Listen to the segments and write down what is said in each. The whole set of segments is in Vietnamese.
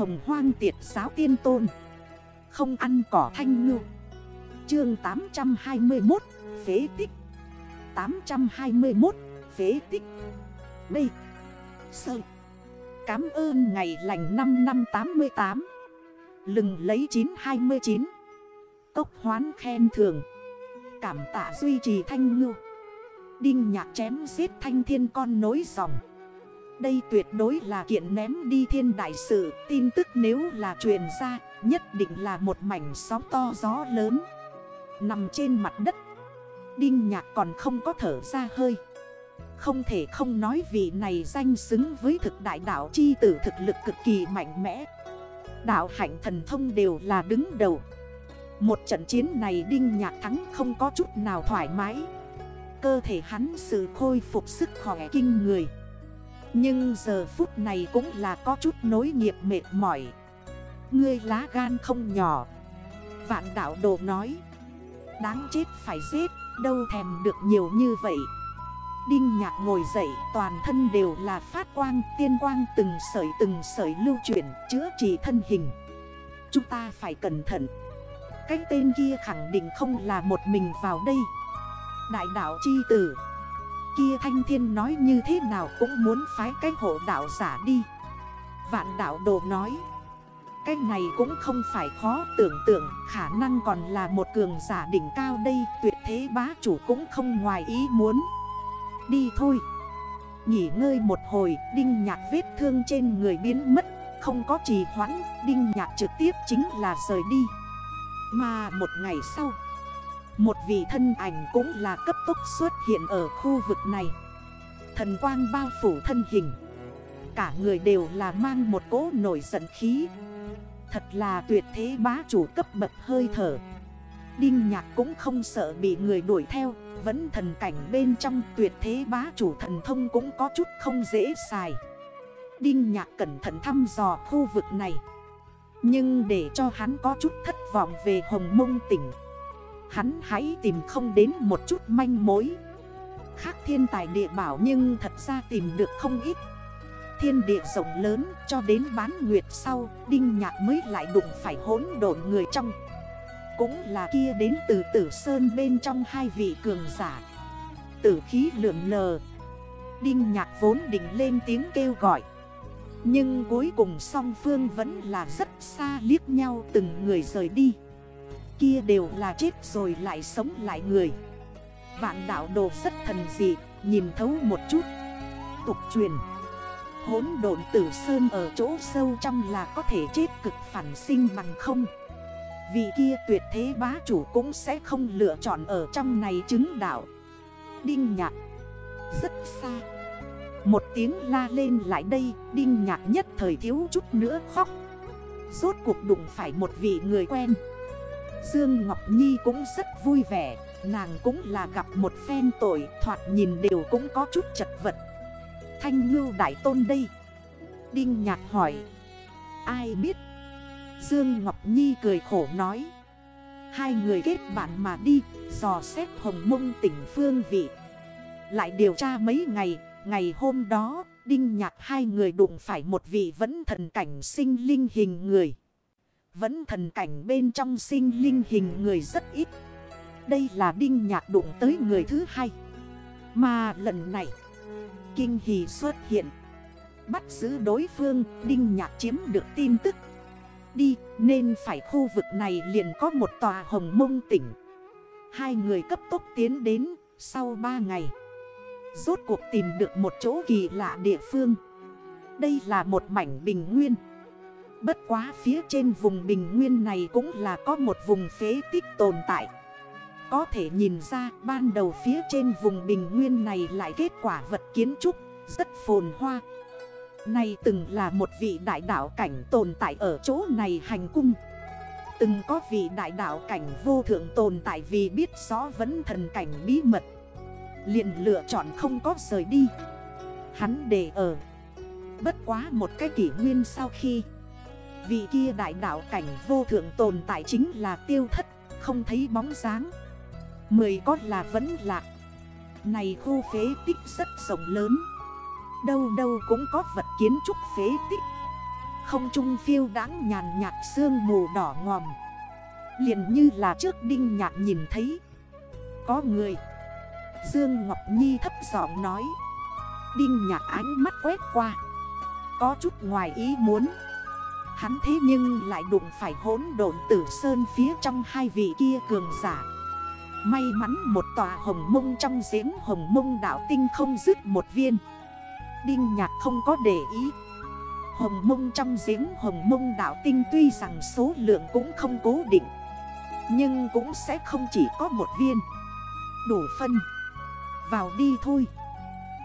hồng hoang tiệt giáo tiên tôn. Không ăn cỏ thanh ngư. Chương 821 Phế tích. 821 Phế tích. B Sơ. Cám ơn ngày lành 5 năm 88 Lừng lấy 929 Cốc hoán khen thường Cảm tạ duy trì thanh ngư. Đinh nhạc chém giết thanh thiên con nối dòng. Đây tuyệt đối là kiện ném đi thiên đại sự. Tin tức nếu là truyền ra, Nhất định là một mảnh sóng to gió lớn. Nằm trên mặt đất. Đinh nhạc còn không có thở ra hơi. Không thể không nói vị này danh xứng với thực đại đảo chi tử thực lực cực kỳ mạnh mẽ. Đạo hạnh thần thông đều là đứng đầu. Một trận chiến này đinh nhạc thắng không có chút nào thoải mái. Cơ thể hắn sự khôi phục sức khỏe kinh người. Nhưng giờ phút này cũng là có chút nối nghiệp mệt mỏi. Ngươi lá gan không nhỏ. Vạn đạo đồ nói. Đáng chết phải giết, Đâu thèm được nhiều như vậy. Đinh nhạc ngồi dậy, Toàn thân đều là phát quang, Tiên quang từng sợi từng sợi lưu chuyển, Chữa trị thân hình. Chúng ta phải cẩn thận. Cái tên kia khẳng định không là một mình vào đây. Đại đạo chi tử. Kia thanh thiên nói như thế nào cũng muốn phái cái hộ đạo giả đi. Vạn đạo đồ nói, Cái này cũng không phải khó tưởng tượng, Khả năng còn là một cường giả đỉnh cao đây, Tuyệt thế bá chủ cũng không ngoài ý muốn. Đi thôi. Nghỉ ngơi một hồi, Đinh nhạc vết thương trên người biến mất, Không có trì hoãn, Đinh nhạc trực tiếp chính là rời đi. Mà một ngày sau một vị thân ảnh cũng là cấp tốc xuất hiện ở khu vực này. Thần quang bao phủ thân hình. Cả người đều là mang một cỗ nổi giận khí. Thật là tuyệt thế bá chủ cấp bậc hơi thở. Đinh nhạc cũng không sợ bị người đuổi theo, Vẫn thần cảnh bên trong tuyệt thế bá chủ thần thông cũng có chút không dễ xài. Đinh nhạc cẩn thận thăm dò khu vực này. Nhưng để cho hắn có chút thất vọng về hồng mông tỉnh Hắn hãy tìm không đến một chút manh mối. Khác thiên tài địa bảo nhưng thật ra tìm được không ít. Thiên địa rộng lớn cho đến bán nguyệt sau, Đinh nhạc mới lại đụng phải hỗn độn người trong. Cũng là kia đến từ tử sơn bên trong hai vị cường giả. Tử khí lượn lờ. Đinh nhạc vốn định lên tiếng kêu gọi. Nhưng cuối cùng song phương vẫn là rất xa liếc nhau từng người rời đi kia đều là chết rồi lại sống lại người. Vạn đạo đồ rất thần dị, Nhìn thấu một chút. Tục truyền Hốn độn tử sơn ở chỗ sâu trong là có thể chết cực phản sinh bằng không. Vì kia tuyệt thế bá chủ cũng sẽ không lựa chọn ở trong này chứng đạo. Đinh nhạc, Rất xa. Một tiếng la lên lại đây, Đinh nhạc nhất thời thiếu chút nữa khóc. Rốt cuộc đụng phải một vị người quen. Dương Ngọc Nhi cũng rất vui vẻ, Nàng cũng là gặp một phen tội, Thoạt nhìn đều cũng có chút chật vật. Thanh ngưu đại tôn đây. Đinh nhạc hỏi, Ai biết? Dương Ngọc Nhi cười khổ nói, Hai người kết bạn mà đi, Dò xét hồng mông tỉnh phương vị. Lại điều tra mấy ngày Ngày hôm đó, Đinh nhạc hai người đụng phải một vị vẫn thần cảnh sinh linh hình người vẫn thần cảnh bên trong sinh linh hình người rất ít. Đây là đinh nhạc đụng tới người thứ hai. Mà lần này, Kinh hỷ xuất hiện. Bắt giữ đối phương, Đinh nhạc chiếm được tin tức. Đi, nên phải khu vực này liền có một tòa hồng mông tỉnh. Hai người cấp tốc tiến đến, Sau ba ngày. Rốt cuộc tìm được một chỗ kỳ lạ địa phương. Đây là một mảnh bình nguyên. Bất quá phía trên vùng bình nguyên này cũng là có một vùng phế tích tồn tại. Có thể nhìn ra, ban đầu phía trên vùng bình nguyên này lại kết quả vật kiến trúc, rất phồn hoa. Này từng là một vị đại đảo cảnh tồn tại ở chỗ này hành cung. Từng có vị đại đảo cảnh vô thượng tồn tại vì biết rõ vấn thần cảnh bí mật. Liền lựa chọn không có rời đi. Hắn để ở. Bất quá một cái kỷ nguyên sau khi Vị kia đại đạo cảnh vô thượng tồn tại chính là tiêu thất, Không thấy bóng dáng. Mười có là vẫn lạc. Này khu phế tích rất rộng lớn. Đâu đâu cũng có vật kiến trúc phế tích. Không trung phiêu đáng nhàn nhạt sương mù đỏ ngòm. Liền như là trước Đinh Nhạc nhìn thấy. Có người. Dương Ngọc Nhi thấp giọng nói. Đinh Nhạc ánh mắt quét qua. Có chút ngoài ý muốn. Hắn thế nhưng lại đụng phải hốn độn tử sơn phía trong hai vị kia cường giả. May mắn một tòa hồng mông trong giếng hồng mông đảo tinh không dứt một viên. Đinh nhạc không có để ý. Hồng mông trong giếng hồng mông đảo tinh tuy rằng số lượng cũng không cố định, Nhưng cũng sẽ không chỉ có một viên. Đủ phân. Vào đi thôi.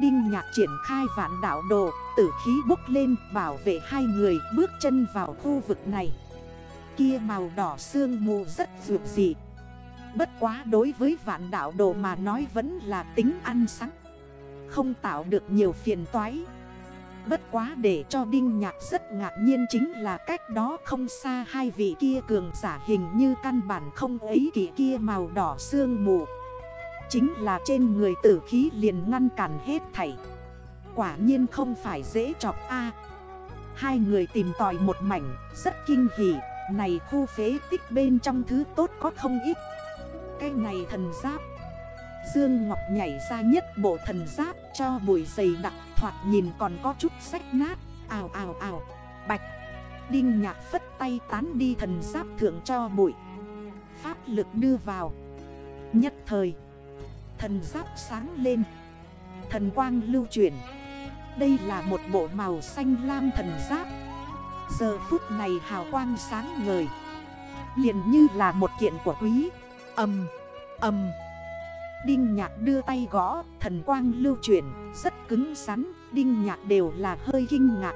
Đinh nhạc triển khai vạn đảo đồ, Tử khí bốc lên, bảo vệ hai người, bước chân vào khu vực này. Kia màu đỏ sương mù rất dược dị. Bất quá đối với vạn đảo đồ mà nói vẫn là tính ăn sắc Không tạo được nhiều phiền toái. Bất quá để cho Đinh Nhạc rất ngạc nhiên chính là cách đó không xa hai vị kia cường giả hình như căn bản không ấy kỳ kia màu đỏ sương mù. Chính là trên người tử khí liền ngăn cản hết thảy. Quả nhiên không phải dễ chọc A. Hai người tìm tòi một mảnh, rất kinh hỉ. Này khu phế tích bên trong thứ tốt có không ít. Cái này thần giáp. Dương Ngọc nhảy ra nhất bộ thần giáp cho bụi dày đặc, thoạt nhìn còn có chút sách nát. Ào ào ào. Bạch. Đinh nhạc phất tay tán đi thần giáp thượng cho bụi. Pháp lực đưa vào. Nhất thời Thần giáp sáng lên. Thần quang lưu chuyển. Đây là một bộ màu xanh lam thần giáp. Giờ phút này hào quang sáng ngời. Liền như là một kiện của quý. Âm, âm. Đinh nhạc đưa tay gõ Thần quang lưu chuyển Rất cứng rắn Đinh nhạc đều là hơi kinh ngạc.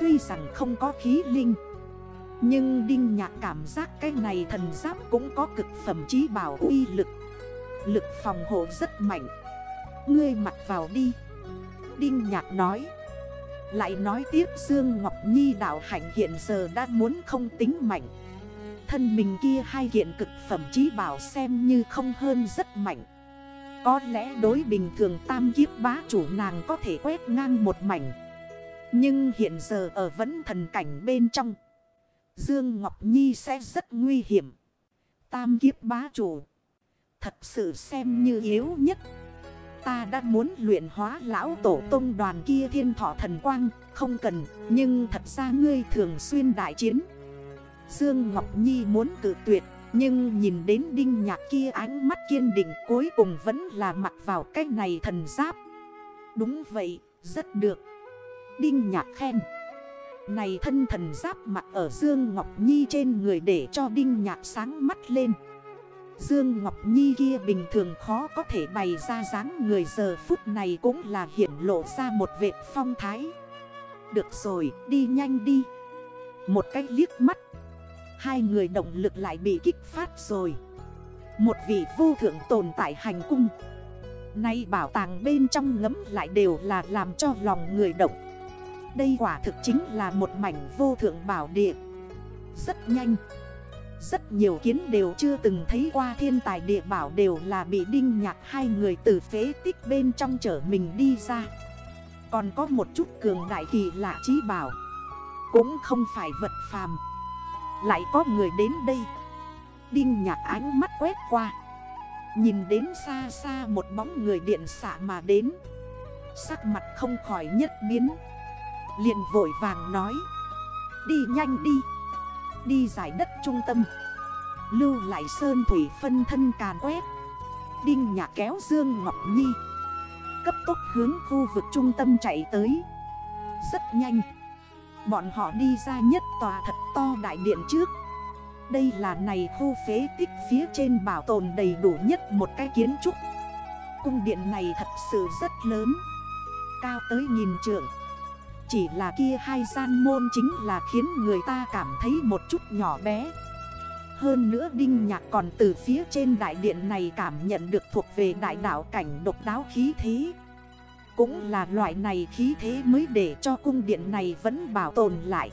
Tuy rằng không có khí linh Nhưng Đinh nhạc cảm giác cái này thần giáp cũng có cực phẩm trí bảo uy lực. Lực phòng hộ rất mạnh. Ngươi mặc vào đi. Đinh Nhạc nói. Lại nói tiếp Dương Ngọc Nhi đạo hạnh hiện giờ đã muốn không tính mạnh. Thân mình kia hai kiện cực phẩm trí bảo xem như không hơn rất mạnh. Có lẽ đối bình thường tam kiếp bá chủ nàng có thể quét ngang một mảnh. Nhưng hiện giờ ở vẫn thần cảnh bên trong, Dương Ngọc Nhi sẽ rất nguy hiểm. Tam kiếp bá chủ Thật sự xem như yếu nhất. Ta đã muốn luyện hóa lão tổ tông đoàn kia thiên thọ thần quang Không cần Nhưng thật ra ngươi thường xuyên đại chiến. Dương Ngọc Nhi muốn cử tuyệt Nhưng nhìn đến đinh nhạc kia ánh mắt kiên định Cuối cùng vẫn là mặc vào cái này thần giáp. Đúng vậy, rất được. Đinh nhạc khen. Này thân thần giáp mặc ở Dương Ngọc Nhi trên người để cho đinh nhạc sáng mắt lên. Dương Ngọc Nhi kia bình thường khó có thể bày ra dáng người giờ phút này cũng là hiện lộ ra một vệt phong thái. Được rồi, đi nhanh đi. Một cách liếc mắt. Hai người động lực lại bị kích phát rồi. Một vị vô thượng tồn tại hành cung. Nay bảo tàng bên trong ngấm lại đều là làm cho lòng người động. Đây quả thực chính là một mảnh vô thượng bảo địa. Rất nhanh. Rất nhiều kiến đều chưa từng thấy qua thiên tài địa bảo đều là bị đinh nhạc hai người từ phế tích bên trong chở mình đi ra. Còn có một chút cường đại kỳ lạ trí bảo. Cũng không phải vật phàm. Lại có người đến đây. Đinh nhạc ánh mắt quét qua. Nhìn đến xa xa một bóng người điện xạ mà đến. Sắc mặt không khỏi nhất biến. Liền vội vàng nói. Đi nhanh đi. Đi giải đất trung tâm. Lưu lại sơn thủy phân thân càn quét. Đinh nhà kéo Dương Ngọc Nhi. Cấp tốc hướng khu vực trung tâm chạy tới. Rất nhanh. Bọn họ đi ra nhất tòa thật to đại điện trước. Đây là này khu phế tích phía trên bảo tồn đầy đủ nhất một cái kiến trúc. Cung điện này thật sự rất lớn. Cao tới nghìn trượng chỉ là kia hai gian môn chính là khiến người ta cảm thấy một chút nhỏ bé. Hơn nữa Đinh Nhạc còn từ phía trên đại điện này cảm nhận được thuộc về đại đảo cảnh độc đáo khí thế. Cũng là loại này khí thế mới để cho cung điện này vẫn bảo tồn lại.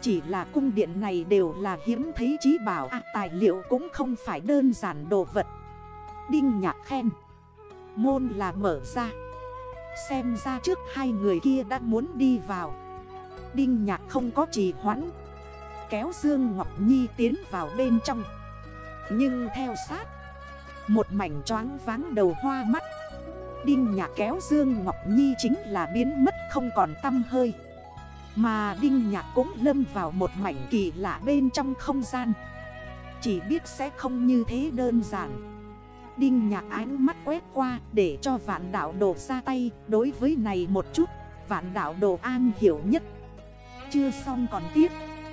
Chỉ là cung điện này đều là hiếm thấy trí bảo à, Tài liệu cũng không phải đơn giản đồ vật. Đinh Nhạc khen Môn là mở ra. Xem ra trước hai người kia đã muốn đi vào. Đinh nhạc không có trì hoãn. Kéo Dương Ngọc Nhi tiến vào bên trong. Nhưng theo sát, Một mảnh choáng váng đầu hoa mắt. Đinh nhạc kéo Dương Ngọc Nhi chính là biến mất không còn tâm hơi. Mà Đinh nhạc cũng lâm vào một mảnh kỳ lạ bên trong không gian. Chỉ biết sẽ không như thế đơn giản. Đinh nhạc ánh mắt quét qua để cho vạn đảo đồ ra tay. Đối với này một chút, vạn đảo đồ an hiểu nhất. Chưa xong còn tiếp.